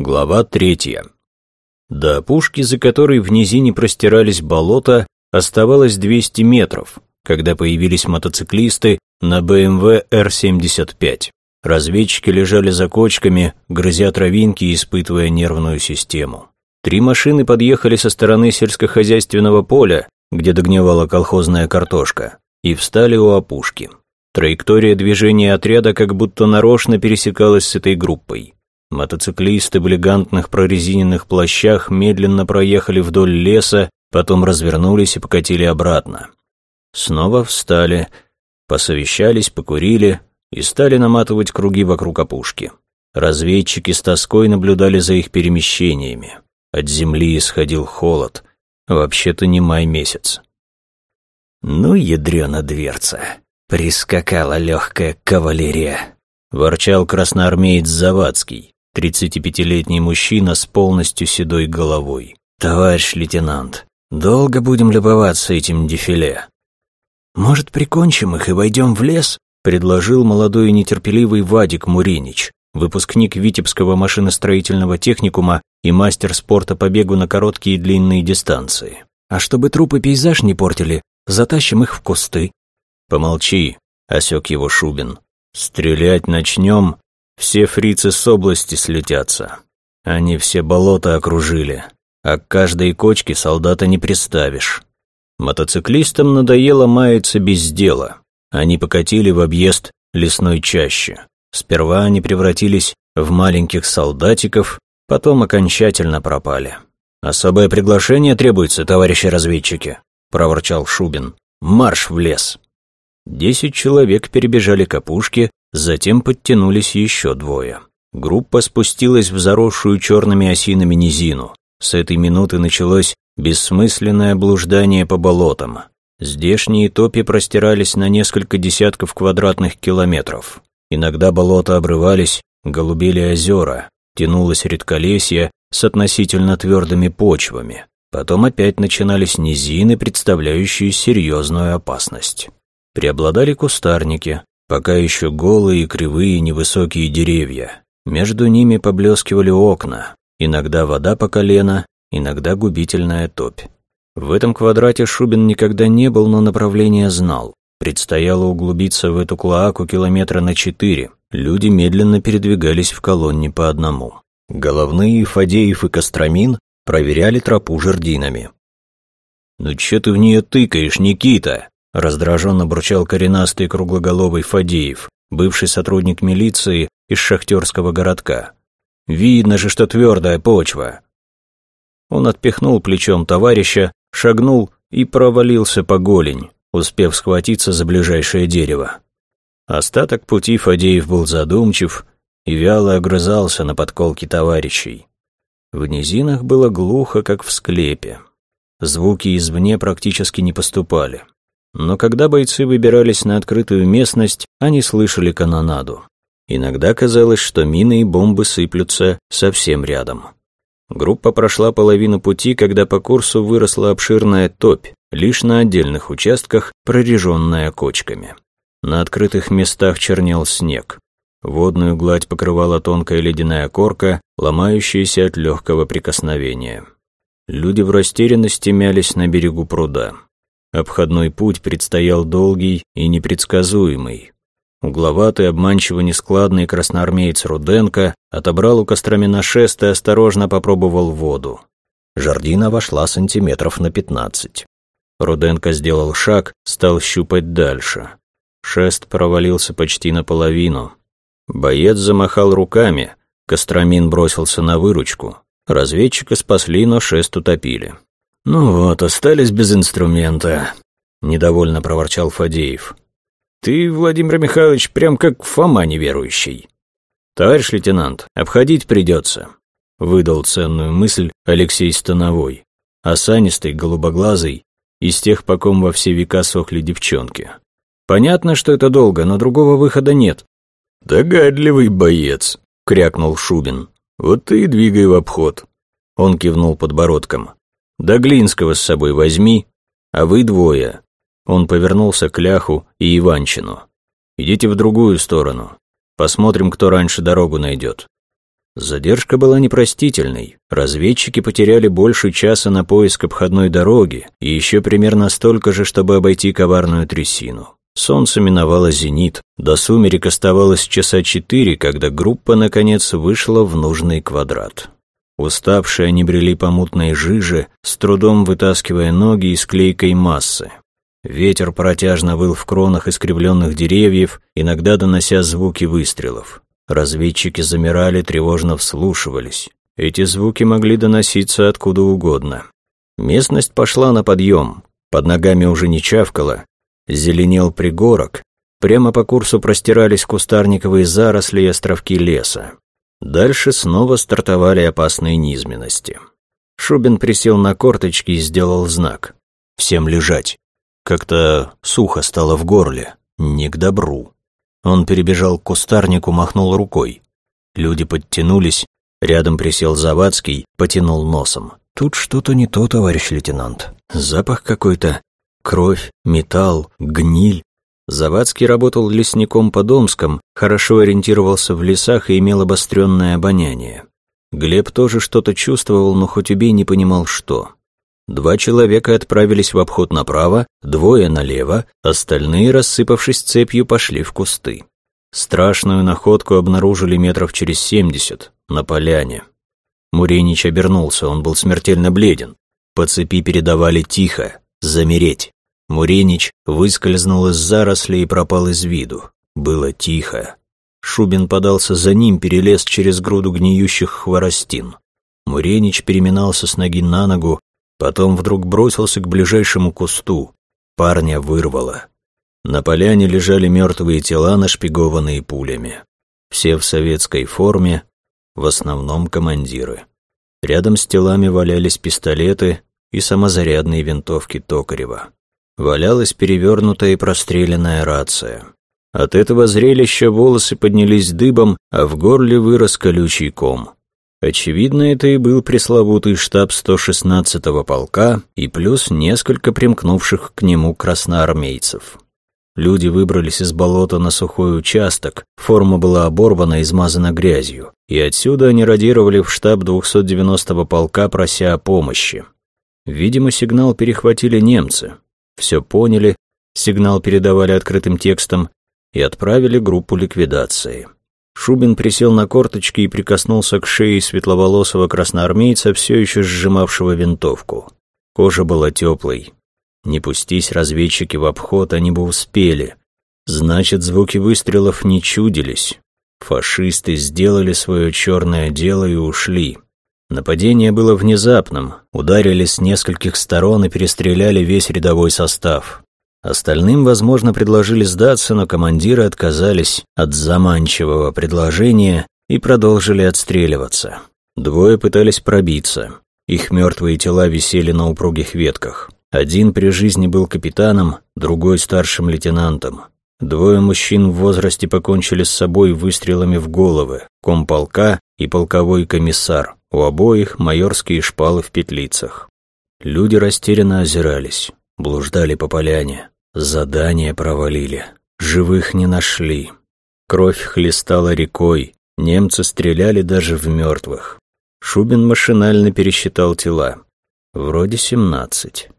Глава третья. До опушки, за которой в низине простирались болота, оставалось 200 метров, когда появились мотоциклисты на BMW R75. Разведчики лежали за кочками, грызя травинки и испытывая нервную систему. Три машины подъехали со стороны сельскохозяйственного поля, где догнивала колхозная картошка, и встали у опушки. Траектория движения отряда как будто нарочно пересекалась с этой группой. Мотоциклисты в элегантных прорезиненных плащах медленно проехали вдоль леса, потом развернулись и покатили обратно. Снова встали, посовещались, покурили и стали наматывать круги вокруг опушки. Разведчики с тоской наблюдали за их перемещениями. От земли исходил холод. Вообще-то не май месяц. «Ну, ядрёна дверца!» Прискакала легкая кавалерия. Ворчал красноармеец Завадский, 35-летний мужчина с полностью седой головой. «Товарищ лейтенант, долго будем любоваться этим дефиле?» «Может, прикончим их и войдем в лес?» предложил молодой и нетерпеливый Вадик Муринич, выпускник Витебского машиностроительного техникума и мастер спорта по бегу на короткие и длинные дистанции. «А чтобы трупы пейзаж не портили, затащим их в кусты». «Помолчи», — осек его Шубин. «Стрелять начнем, все фрицы с области слетятся. Они все болота окружили, а к каждой кочке солдата не приставишь. Мотоциклистам надоело маяться без дела. Они покатили в объезд лесной чащи. Сперва они превратились в маленьких солдатиков, потом окончательно пропали. «Особое приглашение требуется, товарищи разведчики», – проворчал Шубин. «Марш в лес!» Десять человек перебежали к опушке, затем подтянулись еще двое. Группа спустилась в заросшую черными осинами низину. С этой минуты началось бессмысленное блуждание по болотам. Здешние топи простирались на несколько десятков квадратных километров. Иногда болота обрывались, голубели озера, тянулось редколесье с относительно твердыми почвами. Потом опять начинались низины, представляющие серьезную опасность преобладали кустарники, пока еще голые, кривые, невысокие деревья. Между ними поблескивали окна, иногда вода по колено, иногда губительная топь. В этом квадрате Шубин никогда не был, но направление знал. Предстояло углубиться в эту клоаку километра на четыре. Люди медленно передвигались в колонне по одному. Головные Фадеев и Костромин проверяли тропу жердинами. «Ну чё ты в нее тыкаешь, Никита?» Раздраженно бурчал коренастый круглоголовый Фадеев, бывший сотрудник милиции из шахтерского городка. «Видно же, что твердая почва!» Он отпихнул плечом товарища, шагнул и провалился по голень, успев схватиться за ближайшее дерево. Остаток пути Фадеев был задумчив и вяло огрызался на подколки товарищей. В низинах было глухо, как в склепе. Звуки извне практически не поступали. Но когда бойцы выбирались на открытую местность, они слышали канонаду. Иногда казалось, что мины и бомбы сыплются совсем рядом. Группа прошла половину пути, когда по курсу выросла обширная топь, лишь на отдельных участках, прореженная кочками. На открытых местах чернел снег. Водную гладь покрывала тонкая ледяная корка, ломающаяся от легкого прикосновения. Люди в растерянности мялись на берегу пруда. Обходной путь предстоял долгий и непредсказуемый. Угловатый, обманчиво нескладный красноармеец Руденко отобрал у Костромина шест и осторожно попробовал воду. Жардина вошла сантиметров на пятнадцать. Руденко сделал шаг, стал щупать дальше. Шест провалился почти наполовину. Боец замахал руками, Костромин бросился на выручку. Разведчика спасли, но шест утопили. «Ну вот, остались без инструмента», — недовольно проворчал Фадеев. «Ты, Владимир Михайлович, прям как Фома неверующий». «Товарищ лейтенант, обходить придется», — выдал ценную мысль Алексей Становой, осанистый, голубоглазый, из тех, по ком во все века сохли девчонки. «Понятно, что это долго, но другого выхода нет». «Догадливый боец», — крякнул Шубин. «Вот ты и двигай в обход». Он кивнул подбородком. Да Глинского с собой возьми, а вы двое». Он повернулся к Ляху и Иванчину. «Идите в другую сторону. Посмотрим, кто раньше дорогу найдет». Задержка была непростительной. Разведчики потеряли больше часа на поиск обходной дороги и еще примерно столько же, чтобы обойти коварную трясину. Солнце миновало зенит, до сумерек оставалось часа четыре, когда группа, наконец, вышла в нужный квадрат. Уставшие они брели по мутной жиже, с трудом вытаскивая ноги из клейкой массы. Ветер протяжно выл в кронах искривленных деревьев, иногда донося звуки выстрелов. Разведчики замирали, тревожно вслушивались. Эти звуки могли доноситься откуда угодно. Местность пошла на подъем, под ногами уже не чавкало, зеленел пригорок, прямо по курсу простирались кустарниковые заросли и островки леса. Дальше снова стартовали опасные низменности. Шубин присел на корточки и сделал знак. «Всем лежать». Как-то сухо стало в горле, не к добру. Он перебежал к кустарнику, махнул рукой. Люди подтянулись, рядом присел Завадский, потянул носом. «Тут что-то не то, товарищ лейтенант. Запах какой-то. Кровь, металл, гниль». Завадский работал лесником по Домском, хорошо ориентировался в лесах и имел обостренное обоняние. Глеб тоже что-то чувствовал, но хоть убей не понимал, что. Два человека отправились в обход направо, двое налево, остальные, рассыпавшись цепью, пошли в кусты. Страшную находку обнаружили метров через семьдесят, на поляне. Муренич обернулся, он был смертельно бледен. По цепи передавали тихо, замереть. Муренич выскользнул из зарослей и пропал из виду. Было тихо. Шубин подался за ним, перелез через груду гниющих хворостин. Муренич переминался с ноги на ногу, Потом вдруг бросился к ближайшему кусту. Парня вырвало. На поляне лежали мертвые тела, нашпигованные пулями. Все в советской форме, в основном командиры. Рядом с телами валялись пистолеты и самозарядные винтовки Токарева. Валялась перевернутая и простреленная рация. От этого зрелища волосы поднялись дыбом, а в горле вырос колючий ком. Очевидно, это и был пресловутый штаб 116-го полка и плюс несколько примкнувших к нему красноармейцев. Люди выбрались из болота на сухой участок, форма была оборвана и измазана грязью, и отсюда они радировали в штаб 290-го полка, прося о помощи. Видимо, сигнал перехватили немцы. Все поняли, сигнал передавали открытым текстом и отправили группу ликвидации. Шубин присел на корточки и прикоснулся к шее светловолосого красноармейца, все еще сжимавшего винтовку. Кожа была теплой. Не пустись разведчики в обход, они бы успели. Значит, звуки выстрелов не чудились. Фашисты сделали свое черное дело и ушли. Нападение было внезапным, ударили с нескольких сторон и перестреляли весь рядовой состав. Остальным, возможно, предложили сдаться, но командиры отказались от заманчивого предложения и продолжили отстреливаться. Двое пытались пробиться. Их мертвые тела висели на упругих ветках. Один при жизни был капитаном, другой старшим лейтенантом. Двое мужчин в возрасте покончили с собой выстрелами в головы, комполка и полковой комиссар, у обоих майорские шпалы в петлицах. Люди растерянно озирались блуждали по поляне, задание провалили, живых не нашли. Кровь хлестала рекой, немцы стреляли даже в мертвых. Шубин машинально пересчитал тела. Вроде семнадцать.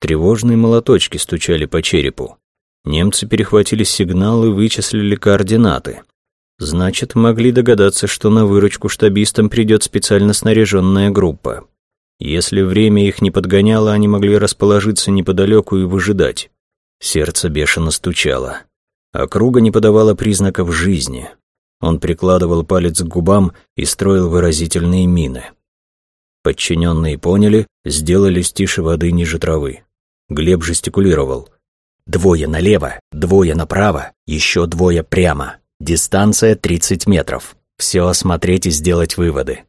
Тревожные молоточки стучали по черепу. Немцы перехватили сигнал и вычислили координаты. Значит, могли догадаться, что на выручку штабистам придет специально снаряженная группа. Если время их не подгоняло, они могли расположиться неподалеку и выжидать. Сердце бешено стучало. Округа не подавала признаков жизни. Он прикладывал палец к губам и строил выразительные мины. Подчиненные поняли, сделались тише воды ниже травы. Глеб жестикулировал. «Двое налево, двое направо, еще двое прямо. Дистанция 30 метров. Все осмотреть и сделать выводы».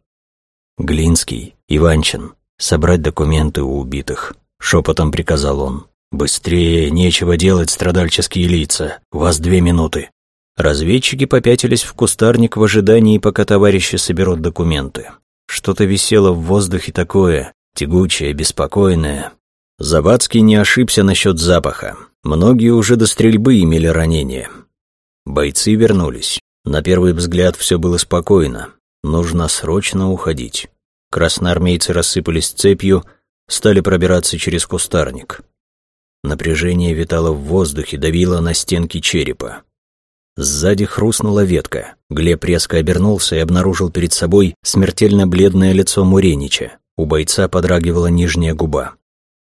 Глинский, Иванчин, собрать документы у убитых», — шепотом приказал он. «Быстрее, нечего делать, страдальческие лица. У вас две минуты». Разведчики попятились в кустарник в ожидании, пока товарищи соберут документы. Что-то висело в воздухе такое, тягучее, беспокойное. Завадский не ошибся насчет запаха. Многие уже до стрельбы имели ранения. Бойцы вернулись. На первый взгляд все было спокойно. Нужно срочно уходить. Красноармейцы рассыпались цепью, стали пробираться через кустарник. Напряжение витало в воздухе, давило на стенки черепа. Сзади хрустнула ветка. Глеб резко обернулся и обнаружил перед собой смертельно бледное лицо Муренича. У бойца подрагивала нижняя губа.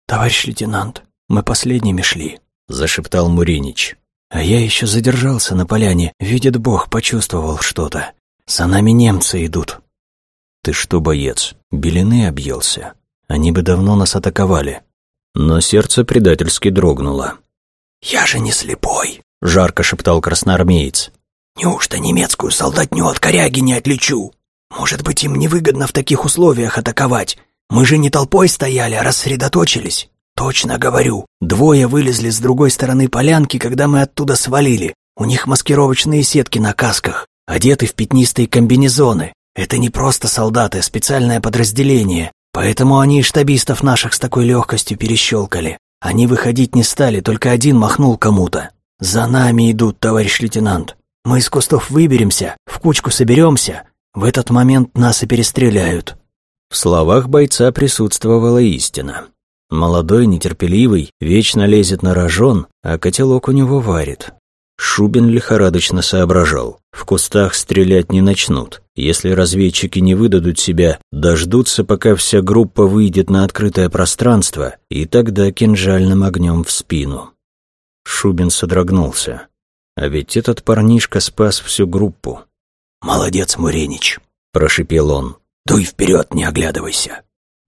«Товарищ лейтенант, мы последними шли», — зашептал Муренич. «А я еще задержался на поляне. Видит Бог, почувствовал что-то. За нами немцы идут». «Ты что, боец, белины объелся? Они бы давно нас атаковали». Но сердце предательски дрогнуло. «Я же не слепой», — жарко шептал красноармеец. «Неужто немецкую солдатню от коряги не отличу? Может быть, им невыгодно в таких условиях атаковать? Мы же не толпой стояли, а рассредоточились. Точно говорю, двое вылезли с другой стороны полянки, когда мы оттуда свалили. У них маскировочные сетки на касках, одеты в пятнистые комбинезоны. Это не просто солдаты, а специальное подразделение. Поэтому они и штабистов наших с такой легкостью перещелкали. Они выходить не стали, только один махнул кому-то. «За нами идут, товарищ лейтенант. Мы из кустов выберемся, в кучку соберемся. В этот момент нас и перестреляют». В словах бойца присутствовала истина. Молодой, нетерпеливый, вечно лезет на рожон, а котелок у него варит. Шубин лихорадочно соображал. В кустах стрелять не начнут. Если разведчики не выдадут себя, дождутся, пока вся группа выйдет на открытое пространство, и тогда кинжальным огнем в спину. Шубин содрогнулся. А ведь этот парнишка спас всю группу. «Молодец, Муренич», — прошипел он. «Дуй вперед, не оглядывайся».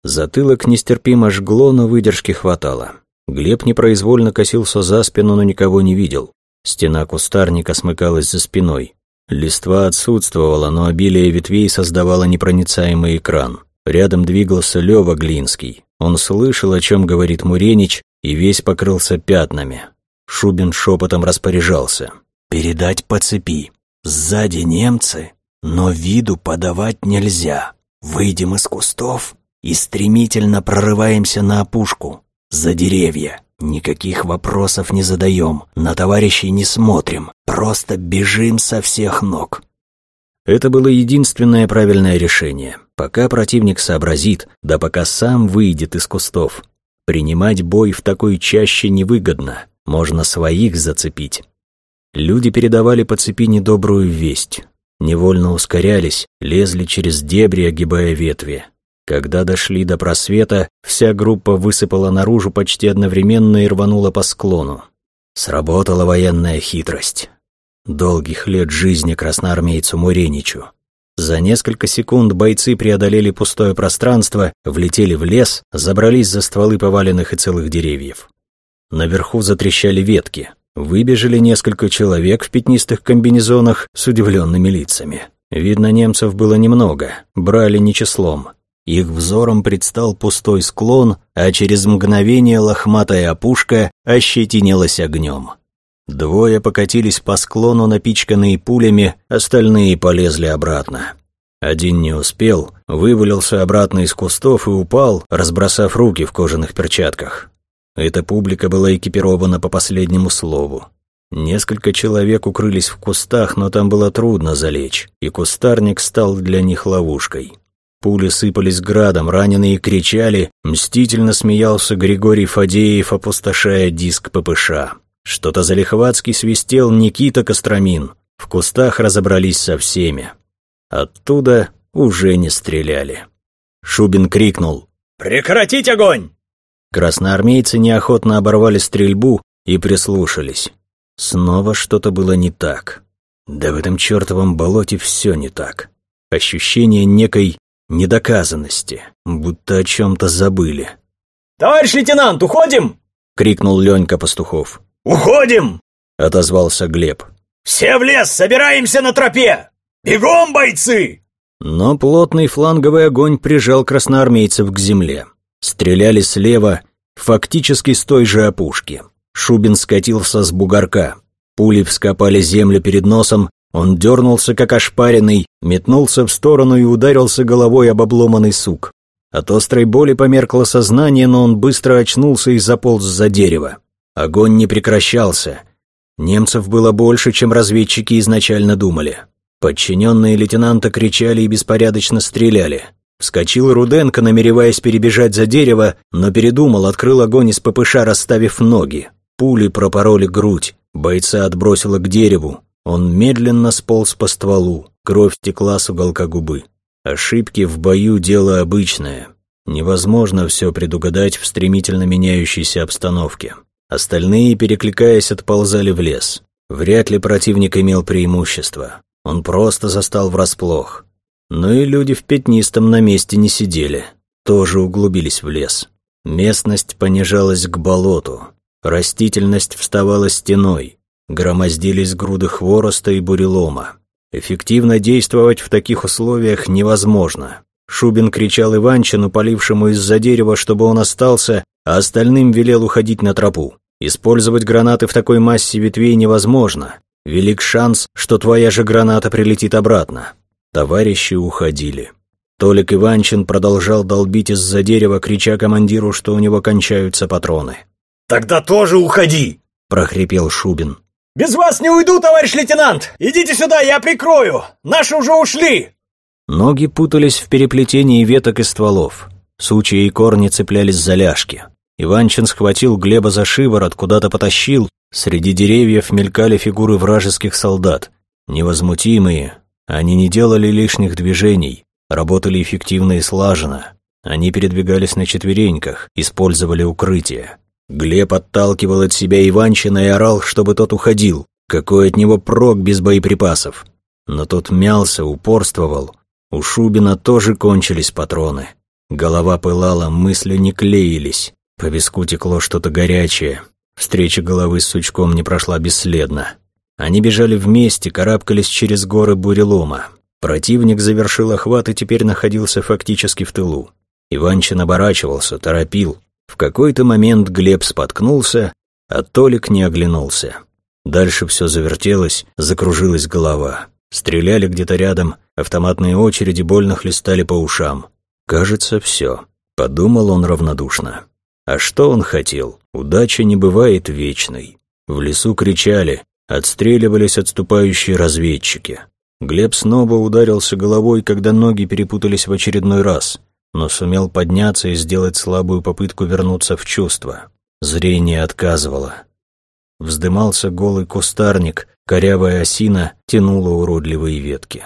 Затылок нестерпимо жгло, но выдержки хватало. Глеб непроизвольно косился за спину, но никого не видел. Стена кустарника смыкалась за спиной. Листва отсутствовала, но обилие ветвей создавало непроницаемый экран. Рядом двигался Лёва Глинский. Он слышал, о чем говорит Муренич, и весь покрылся пятнами. Шубин шепотом распоряжался. «Передать по цепи. Сзади немцы, но виду подавать нельзя. Выйдем из кустов и стремительно прорываемся на опушку, за деревья. Никаких вопросов не задаем, на товарищей не смотрим, просто бежим со всех ног. Это было единственное правильное решение. Пока противник сообразит, да пока сам выйдет из кустов. Принимать бой в такой чаще невыгодно, можно своих зацепить. Люди передавали по цепи недобрую весть. Невольно ускорялись, лезли через дебри, огибая ветви. Когда дошли до просвета, вся группа высыпала наружу почти одновременно и рванула по склону. Сработала военная хитрость. Долгих лет жизни красноармейцу Муреничу. За несколько секунд бойцы преодолели пустое пространство, влетели в лес, забрались за стволы поваленных и целых деревьев. Наверху затрещали ветки. Выбежали несколько человек в пятнистых комбинезонах с удивленными лицами. Видно, немцев было немного, брали не числом. Их взором предстал пустой склон, а через мгновение лохматая опушка ощетинилась огнем. Двое покатились по склону, напичканные пулями, остальные полезли обратно. Один не успел, вывалился обратно из кустов и упал, разбросав руки в кожаных перчатках. Эта публика была экипирована по последнему слову. Несколько человек укрылись в кустах, но там было трудно залечь, и кустарник стал для них ловушкой. Пули сыпались градом, раненые кричали, мстительно смеялся Григорий Фадеев, опустошая диск ППШ. Что-то залихватски свистел Никита Костромин. В кустах разобрались со всеми. Оттуда уже не стреляли. Шубин крикнул «Прекратить огонь!» Красноармейцы неохотно оборвали стрельбу и прислушались. Снова что-то было не так. Да в этом чертовом болоте все не так. Ощущение некой недоказанности, будто о чем-то забыли. «Товарищ лейтенант, уходим!» — крикнул Ленька Пастухов. «Уходим!» — отозвался Глеб. «Все в лес, собираемся на тропе! Бегом, бойцы!» Но плотный фланговый огонь прижал красноармейцев к земле. Стреляли слева, фактически с той же опушки. Шубин скатился с бугорка. Пули вскопали землю перед носом, он дернулся, как ошпаренный, метнулся в сторону и ударился головой об обломанный сук. От острой боли померкло сознание, но он быстро очнулся и заполз за дерево. Огонь не прекращался. Немцев было больше, чем разведчики изначально думали. Подчиненные лейтенанта кричали и беспорядочно стреляли. Вскочил Руденко, намереваясь перебежать за дерево, но передумал, открыл огонь из ППШ, расставив ноги. Пули пропороли грудь, бойца отбросило к дереву. Он медленно сполз по стволу, кровь текла с уголка губы. Ошибки в бою – дело обычное. Невозможно все предугадать в стремительно меняющейся обстановке. Остальные, перекликаясь, отползали в лес. Вряд ли противник имел преимущество. Он просто застал врасплох. Но и люди в пятнистом на месте не сидели. Тоже углубились в лес. Местность понижалась к болоту. Растительность вставала стеной. Громоздились груды хвороста и бурелома. Эффективно действовать в таких условиях невозможно. Шубин кричал Иванчину, полившему из-за дерева, чтобы он остался, а остальным велел уходить на тропу. Использовать гранаты в такой массе ветвей невозможно. Велик шанс, что твоя же граната прилетит обратно. Товарищи уходили. Толик Иванчин продолжал долбить из-за дерева, крича командиру, что у него кончаются патроны. «Тогда тоже уходи!» – прохрипел Шубин. «Без вас не уйду, товарищ лейтенант! Идите сюда, я прикрою! Наши уже ушли!» Ноги путались в переплетении веток и стволов. Сучья и корни цеплялись за ляжки. Иванчин схватил Глеба за шиворот, куда-то потащил, Среди деревьев мелькали фигуры вражеских солдат. Невозмутимые, они не делали лишних движений, работали эффективно и слаженно. Они передвигались на четвереньках, использовали укрытие. Глеб отталкивал от себя Иванчина и орал, чтобы тот уходил. Какой от него прок без боеприпасов? Но тот мялся, упорствовал. У Шубина тоже кончились патроны. Голова пылала, мысли не клеились. По виску текло что-то горячее. Встреча головы с сучком не прошла бесследно. Они бежали вместе, карабкались через горы бурелома. Противник завершил охват и теперь находился фактически в тылу. Иванчин оборачивался, торопил. В какой-то момент Глеб споткнулся, а Толик не оглянулся. Дальше все завертелось, закружилась голова. Стреляли где-то рядом, автоматные очереди больно хлестали по ушам. «Кажется, все», — подумал он равнодушно. А что он хотел? Удача не бывает вечной. В лесу кричали, отстреливались отступающие разведчики. Глеб снова ударился головой, когда ноги перепутались в очередной раз, но сумел подняться и сделать слабую попытку вернуться в чувство. Зрение отказывало. Вздымался голый кустарник, корявая осина тянула уродливые ветки.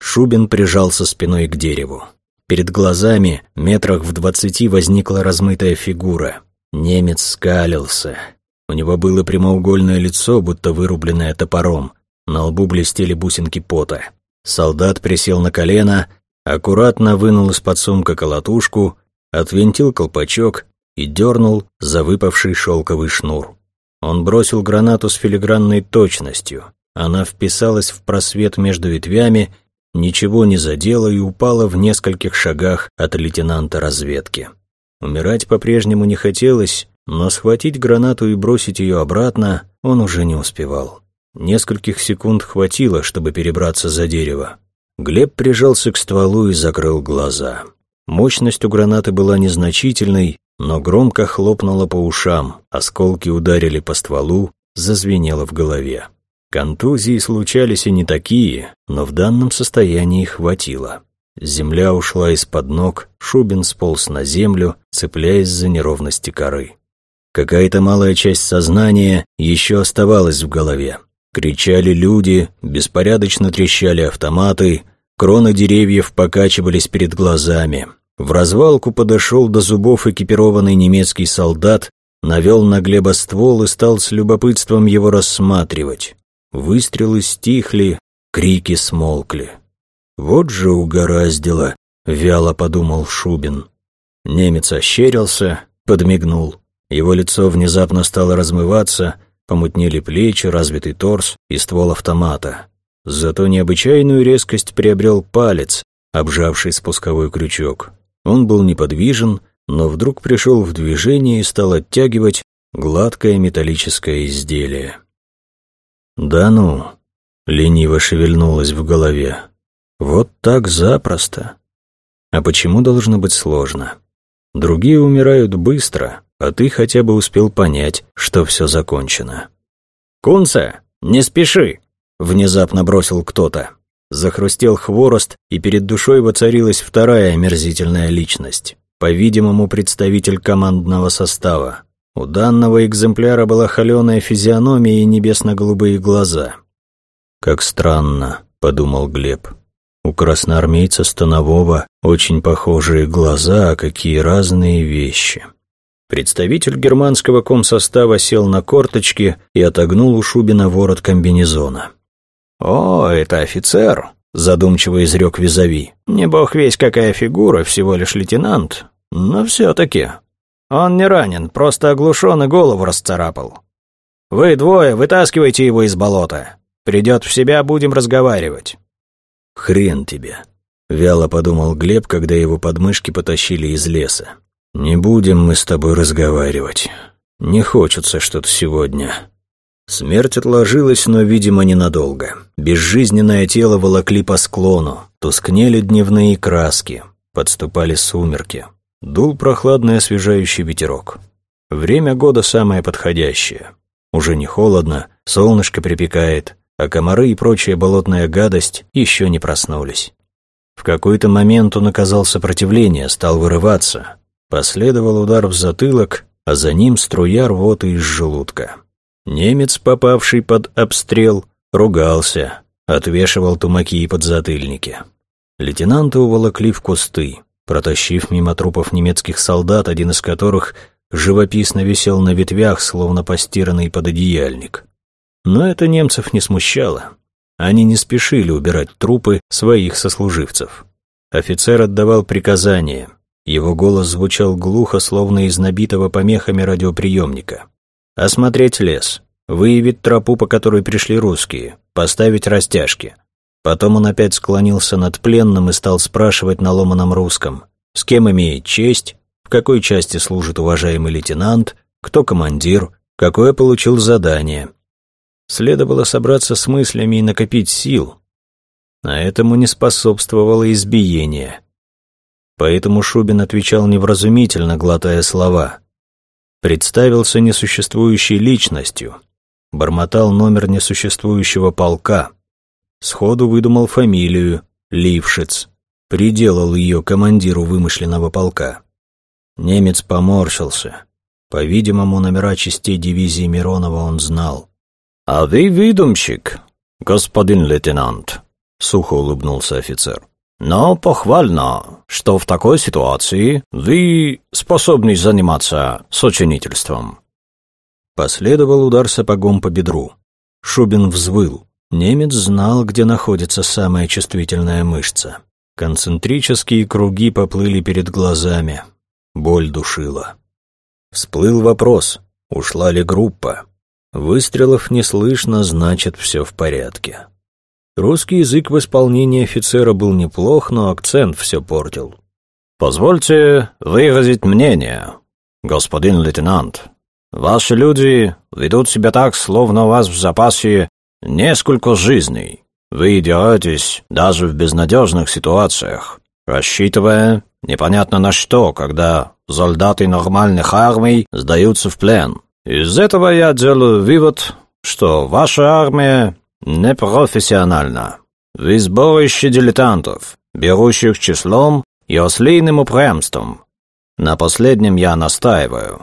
Шубин прижался спиной к дереву. Перед глазами, метрах в двадцати, возникла размытая фигура. Немец скалился. У него было прямоугольное лицо, будто вырубленное топором. На лбу блестели бусинки пота. Солдат присел на колено, аккуратно вынул из-под сумка колотушку, отвинтил колпачок и дернул за выпавший шелковый шнур. Он бросил гранату с филигранной точностью. Она вписалась в просвет между ветвями ничего не задела и упала в нескольких шагах от лейтенанта разведки. Умирать по-прежнему не хотелось, но схватить гранату и бросить ее обратно он уже не успевал. Нескольких секунд хватило, чтобы перебраться за дерево. Глеб прижался к стволу и закрыл глаза. Мощность у гранаты была незначительной, но громко хлопнула по ушам, осколки ударили по стволу, зазвенело в голове. Контузии случались и не такие, но в данном состоянии хватило. Земля ушла из-под ног, Шубин сполз на землю, цепляясь за неровности коры. Какая-то малая часть сознания еще оставалась в голове. Кричали люди, беспорядочно трещали автоматы, кроны деревьев покачивались перед глазами. В развалку подошел до зубов экипированный немецкий солдат, навел на Глеба ствол и стал с любопытством его рассматривать. Выстрелы стихли, крики смолкли. «Вот же угораздило», — вяло подумал Шубин. Немец ощерился, подмигнул. Его лицо внезапно стало размываться, помутнели плечи, развитый торс и ствол автомата. Зато необычайную резкость приобрел палец, обжавший спусковой крючок. Он был неподвижен, но вдруг пришел в движение и стал оттягивать гладкое металлическое изделие. «Да ну!» — лениво шевельнулось в голове. «Вот так запросто. А почему должно быть сложно? Другие умирают быстро, а ты хотя бы успел понять, что все закончено». «Кунца, не спеши!» — внезапно бросил кто-то. Захрустел хворост, и перед душой воцарилась вторая омерзительная личность, по-видимому, представитель командного состава. У данного экземпляра была холеная физиономия и небесно-голубые глаза. «Как странно», — подумал Глеб. «У красноармейца Станового очень похожие глаза, а какие разные вещи». Представитель германского комсостава сел на корточки и отогнул у Шубина ворот комбинезона. «О, это офицер», — задумчиво изрек Визави. «Не бог весь какая фигура, всего лишь лейтенант. Но все-таки. Он не ранен, просто оглушен и голову расцарапал. Вы двое, вытаскивайте его из болота. Придет в себя, будем разговаривать». «Хрен тебе», — вяло подумал Глеб, когда его подмышки потащили из леса. «Не будем мы с тобой разговаривать. Не хочется что-то сегодня». Смерть отложилась, но, видимо, ненадолго. Безжизненное тело волокли по склону, тускнели дневные краски, подступали сумерки. Дул прохладный освежающий ветерок. Время года самое подходящее. Уже не холодно, солнышко припекает, а комары и прочая болотная гадость еще не проснулись. В какой-то момент он оказал сопротивление, стал вырываться. Последовал удар в затылок, а за ним струя рвоты из желудка. Немец, попавший под обстрел, ругался, отвешивал тумаки и подзатыльники. Лейтенанта уволокли в кусты протащив мимо трупов немецких солдат, один из которых живописно висел на ветвях, словно постиранный пододеяльник. Но это немцев не смущало. Они не спешили убирать трупы своих сослуживцев. Офицер отдавал приказания. Его голос звучал глухо, словно из набитого помехами радиоприемника. «Осмотреть лес, выявить тропу, по которой пришли русские, поставить растяжки, Потом он опять склонился над пленным и стал спрашивать на ломаном русском, с кем имеет честь, в какой части служит уважаемый лейтенант, кто командир, какое получил задание. Следовало собраться с мыслями и накопить сил. А этому не способствовало избиение. Поэтому Шубин отвечал невразумительно, глотая слова. Представился несуществующей личностью, бормотал номер несуществующего полка — Сходу выдумал фамилию – Лившиц. Приделал ее командиру вымышленного полка. Немец поморщился. По-видимому, номера частей дивизии Миронова он знал. «А вы выдумщик, господин лейтенант», — сухо улыбнулся офицер. «Но похвально, что в такой ситуации вы способны заниматься сочинительством». Последовал удар сапогом по бедру. Шубин взвыл. Немец знал, где находится самая чувствительная мышца. Концентрические круги поплыли перед глазами. Боль душила. Всплыл вопрос, ушла ли группа. Выстрелов не слышно, значит, все в порядке. Русский язык в исполнении офицера был неплох, но акцент все портил. «Позвольте выразить мнение, господин лейтенант. Ваши люди ведут себя так, словно у вас в запасе Несколько жизней. Вы деретесь даже в безнадежных ситуациях, рассчитывая непонятно на что, когда солдаты нормальных армий сдаются в плен. Из этого я делаю вывод, что ваша армия непрофессиональна. Вы сборище дилетантов, берущих числом и ослиным упрямством. На последнем я настаиваю.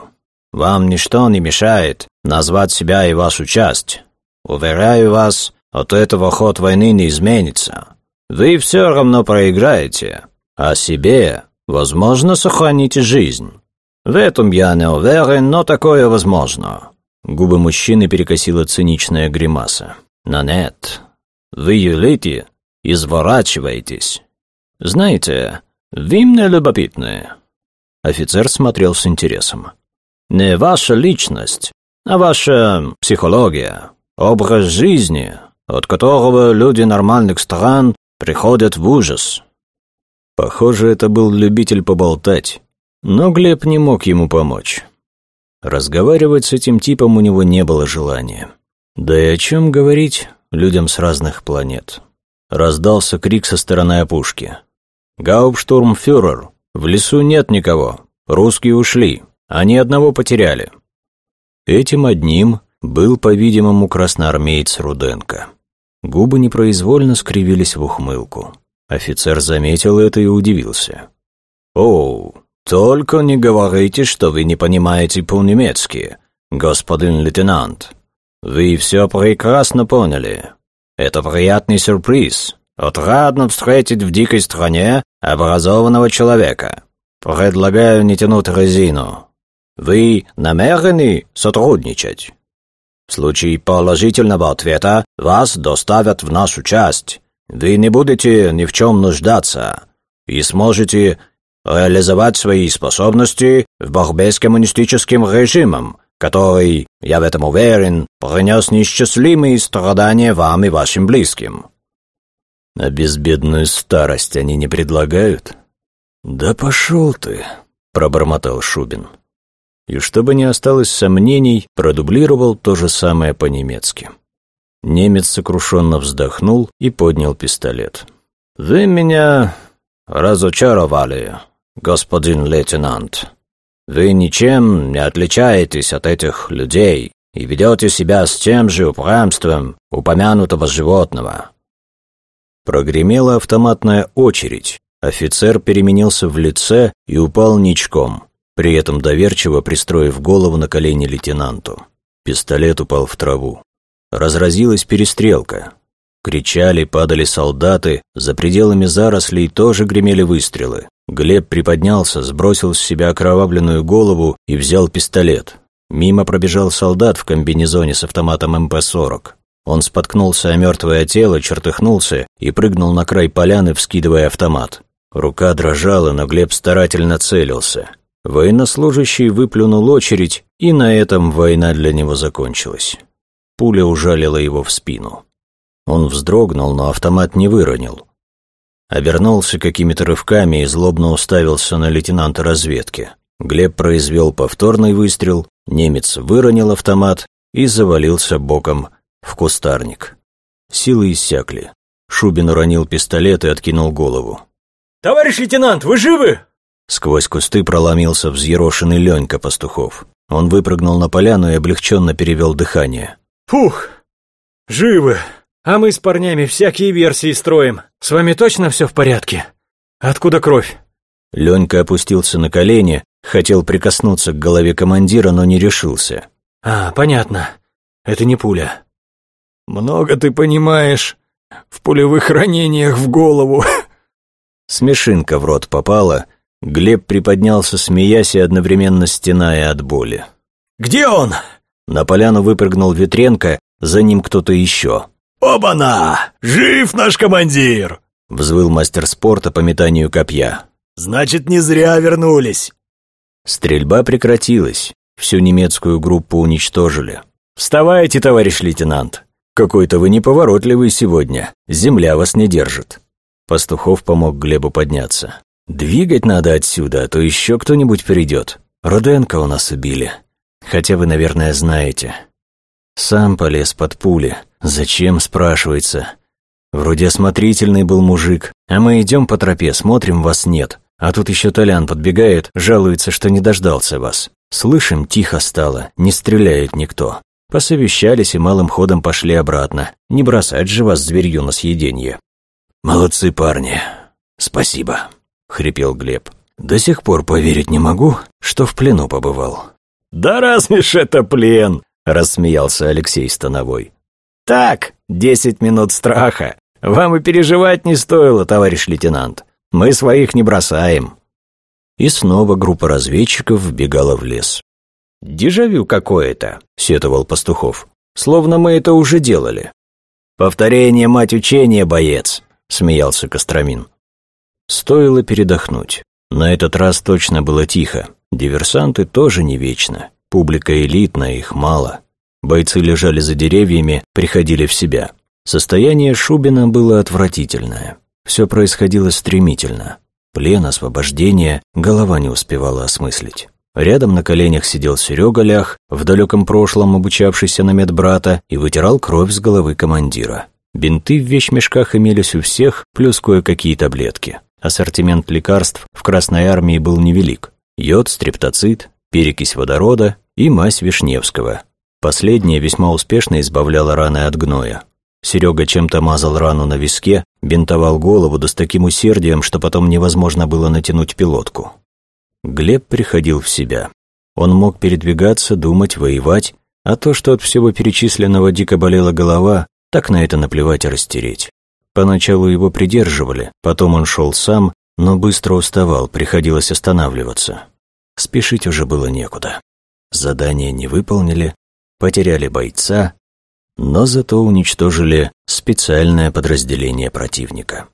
Вам ничто не мешает назвать себя и вашу часть Уверяю вас, от этого ход войны не изменится. Вы все равно проиграете, а себе, возможно, сохраните жизнь. В этом я не уверен, но такое возможно». Губы мужчины перекосила циничная гримаса. «Но нет, вы юлите, изворачиваетесь. Знаете, вы мне любопытны». Офицер смотрел с интересом. «Не ваша личность, а ваша психология. Образ жизни, от которого люди нормальных стран приходят в ужас. Похоже, это был любитель поболтать, но Глеб не мог ему помочь. Разговаривать с этим типом у него не было желания. Да и о чем говорить людям с разных планет. Раздался крик со стороны опушки. «Гауптштурмфюрер! В лесу нет никого! Русские ушли! Они одного потеряли!» Этим одним был, по-видимому, красноармеец Руденко. Губы непроизвольно скривились в ухмылку. Офицер заметил это и удивился. «О, только не говорите, что вы не понимаете по-немецки, господин лейтенант. Вы все прекрасно поняли. Это приятный сюрприз. Отрадно встретить в дикой стране образованного человека. Предлагаю не тянуть резину. Вы намерены сотрудничать? В случае положительного ответа вас доставят в нашу часть. Вы не будете ни в чем нуждаться и сможете реализовать свои способности в борьбе с коммунистическим режимом, который, я в этом уверен, принес неисчислимые страдания вам и вашим близким. А безбедную старость они не предлагают? Да пошел ты, пробормотал Шубин. И чтобы не осталось сомнений, продублировал то же самое по-немецки. Немец сокрушенно вздохнул и поднял пистолет. «Вы меня разочаровали, господин лейтенант. Вы ничем не отличаетесь от этих людей и ведете себя с тем же упрямством упомянутого животного». Прогремела автоматная очередь. Офицер переменился в лице и упал ничком, при этом доверчиво пристроив голову на колени лейтенанту. Пистолет упал в траву. Разразилась перестрелка. Кричали, падали солдаты, за пределами зарослей тоже гремели выстрелы. Глеб приподнялся, сбросил с себя окровавленную голову и взял пистолет. Мимо пробежал солдат в комбинезоне с автоматом МП-40. Он споткнулся о мертвое тело, чертыхнулся и прыгнул на край поляны, вскидывая автомат. Рука дрожала, но Глеб старательно целился. Военнослужащий выплюнул очередь, и на этом война для него закончилась. Пуля ужалила его в спину. Он вздрогнул, но автомат не выронил. Обернулся какими-то рывками и злобно уставился на лейтенанта разведки. Глеб произвел повторный выстрел, немец выронил автомат и завалился боком в кустарник. Силы иссякли. Шубин уронил пистолет и откинул голову. «Товарищ лейтенант, вы живы?» Сквозь кусты проломился взъерошенный Ленька Пастухов. Он выпрыгнул на поляну и облегченно перевел дыхание. «Фух, живы. А мы с парнями всякие версии строим. С вами точно все в порядке? Откуда кровь?» Ленька опустился на колени, хотел прикоснуться к голове командира, но не решился. «А, понятно. Это не пуля». «Много ты понимаешь в пулевых ранениях в голову». Смешинка в рот попала, Глеб приподнялся, смеясь и одновременно стеная от боли. «Где он?» На поляну выпрыгнул Ветренко, за ним кто-то еще. «Оба-на! Жив наш командир!» Взвыл мастер спорта по метанию копья. «Значит, не зря вернулись!» Стрельба прекратилась. Всю немецкую группу уничтожили. «Вставайте, товарищ лейтенант! Какой-то вы неповоротливый сегодня. Земля вас не держит». Пастухов помог Глебу подняться. «Двигать надо отсюда, а то еще кто-нибудь придет. Руденко у нас убили. Хотя вы, наверное, знаете. Сам полез под пули. Зачем, спрашивается. Вроде осмотрительный был мужик, а мы идем по тропе, смотрим, вас нет. А тут еще Толян подбегает, жалуется, что не дождался вас. Слышим, тихо стало, не стреляет никто. Посовещались и малым ходом пошли обратно. Не бросать же вас зверью на съеденье. «Молодцы парни. Спасибо», — хрипел Глеб. «До сих пор поверить не могу, что в плену побывал. «Да разве ж это плен?» — рассмеялся Алексей Становой. «Так, десять минут страха. Вам и переживать не стоило, товарищ лейтенант. Мы своих не бросаем». И снова группа разведчиков вбегала в лес. «Дежавю какое-то», — сетовал Пастухов. «Словно мы это уже делали». «Повторение, мать учения, боец», — смеялся Костромин. Стоило передохнуть. На этот раз точно было тихо. Диверсанты тоже не вечно. Публика элитная, их мало. Бойцы лежали за деревьями, приходили в себя. Состояние Шубина было отвратительное. Все происходило стремительно. Плен, освобождение, голова не успевала осмыслить. Рядом на коленях сидел Серега Лях, в далеком прошлом обучавшийся на медбрата, и вытирал кровь с головы командира. Бинты в вещмешках имелись у всех, плюс кое-какие таблетки. Ассортимент лекарств в Красной Армии был невелик йод, стрептоцит, перекись водорода и мазь Вишневского. Последняя весьма успешно избавляла раны от гноя. Серега чем-то мазал рану на виске, бинтовал голову да с таким усердием, что потом невозможно было натянуть пилотку. Глеб приходил в себя. Он мог передвигаться, думать, воевать, а то, что от всего перечисленного дико болела голова, так на это наплевать и растереть. Поначалу его придерживали, потом он шел сам, но быстро уставал, приходилось останавливаться. Спешить уже было некуда. Задание не выполнили, потеряли бойца, но зато уничтожили специальное подразделение противника.